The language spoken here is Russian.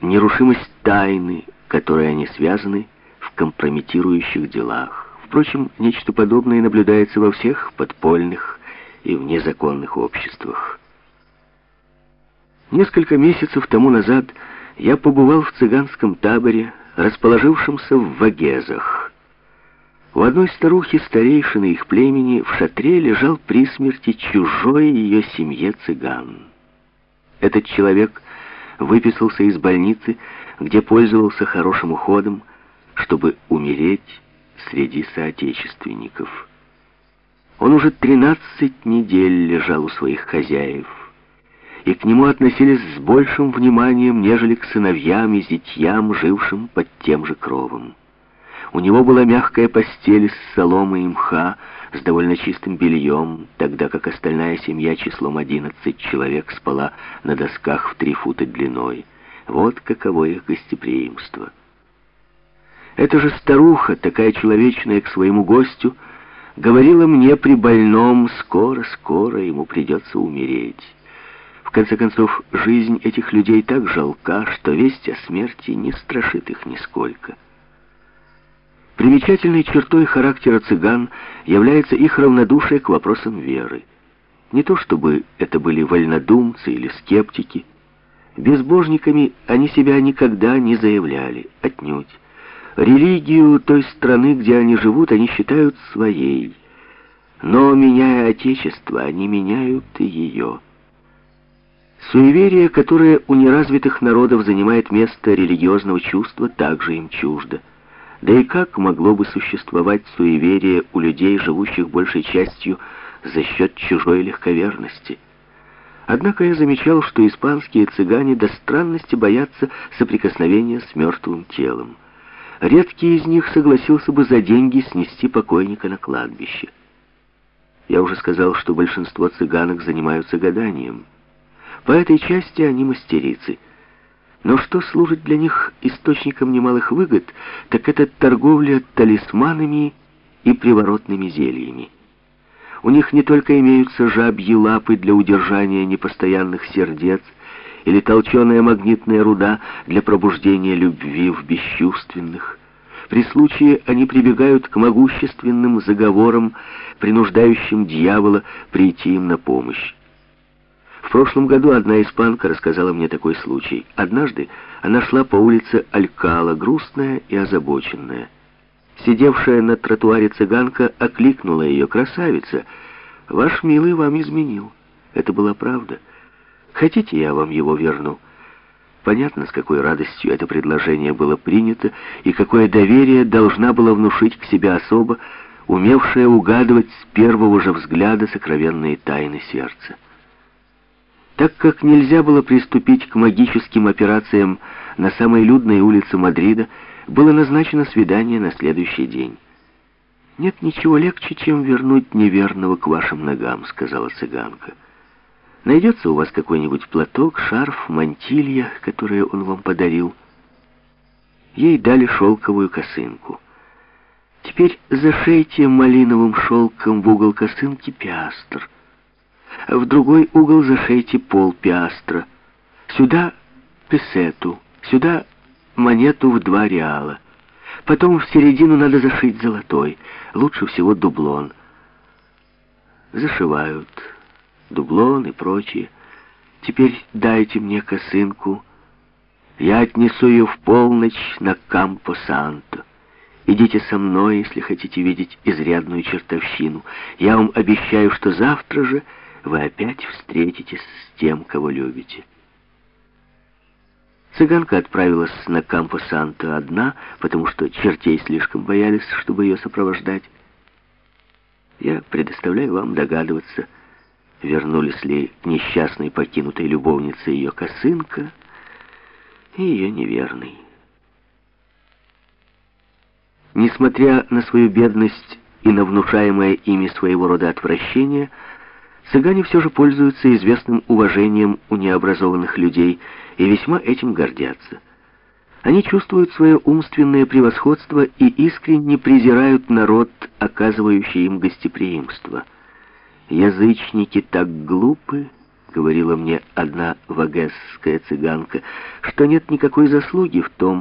нерушимость тайны, которой они связаны в компрометирующих делах. Впрочем, нечто подобное наблюдается во всех подпольных и внезаконных обществах. Несколько месяцев тому назад я побывал в цыганском таборе, расположившемся в Вагезах. У одной старухи, старейшины их племени, в шатре лежал при смерти чужой ее семье цыган. Этот человек выписался из больницы, где пользовался хорошим уходом, чтобы умереть среди соотечественников. Он уже 13 недель лежал у своих хозяев, и к нему относились с большим вниманием, нежели к сыновьям и зятьям, жившим под тем же кровом. У него была мягкая постель из соломы и мха с довольно чистым бельем, тогда как остальная семья числом 11 человек спала на досках в три фута длиной. Вот каково их гостеприимство. Эта же старуха, такая человечная к своему гостю, говорила мне при больном, скоро-скоро ему придется умереть. В конце концов, жизнь этих людей так жалка, что весть о смерти не страшит их нисколько. Примечательной чертой характера цыган является их равнодушие к вопросам веры. Не то чтобы это были вольнодумцы или скептики. Безбожниками они себя никогда не заявляли, отнюдь. Религию той страны, где они живут, они считают своей. Но, меняя Отечество, они меняют и ее. Суеверие, которое у неразвитых народов занимает место религиозного чувства, также им чуждо. Да и как могло бы существовать суеверие у людей, живущих большей частью за счет чужой легковерности? Однако я замечал, что испанские цыгане до странности боятся соприкосновения с мертвым телом. Редкий из них согласился бы за деньги снести покойника на кладбище. Я уже сказал, что большинство цыганок занимаются гаданием. По этой части они мастерицы. Но что служит для них источником немалых выгод, так это торговля талисманами и приворотными зельями. У них не только имеются жабьи лапы для удержания непостоянных сердец, или толченая магнитная руда для пробуждения любви в бесчувственных. При случае они прибегают к могущественным заговорам, принуждающим дьявола прийти им на помощь. В прошлом году одна испанка рассказала мне такой случай. Однажды она шла по улице Алькала, грустная и озабоченная. Сидевшая на тротуаре цыганка окликнула ее «Красавица! Ваш милый вам изменил». Это была правда. Хотите, я вам его верну?» Понятно, с какой радостью это предложение было принято и какое доверие должна была внушить к себе особа, умевшая угадывать с первого же взгляда сокровенные тайны сердца. Так как нельзя было приступить к магическим операциям на самой людной улице Мадрида, было назначено свидание на следующий день. «Нет ничего легче, чем вернуть неверного к вашим ногам», — сказала цыганка. Найдется у вас какой-нибудь платок, шарф, мантилья, которые он вам подарил. Ей дали шелковую косынку. Теперь зашейте малиновым шелком в угол косынки пиастр. В другой угол зашейте пол пиастра. Сюда песету, сюда монету в два реала. Потом в середину надо зашить золотой, лучше всего дублон. Зашивают дублон и прочее. Теперь дайте мне косынку. Я отнесу ее в полночь на Кампо-Санто. Идите со мной, если хотите видеть изрядную чертовщину. Я вам обещаю, что завтра же вы опять встретитесь с тем, кого любите. Цыганка отправилась на Кампо-Санто одна, потому что чертей слишком боялись, чтобы ее сопровождать. Я предоставляю вам догадываться, вернулись ли несчастной покинутой любовнице ее косынка и ее неверный. Несмотря на свою бедность и на внушаемое ими своего рода отвращение, цыгане все же пользуются известным уважением у необразованных людей и весьма этим гордятся. Они чувствуют свое умственное превосходство и искренне презирают народ, оказывающий им гостеприимство – Язычники так глупы, говорила мне одна вагесская цыганка, что нет никакой заслуги в том,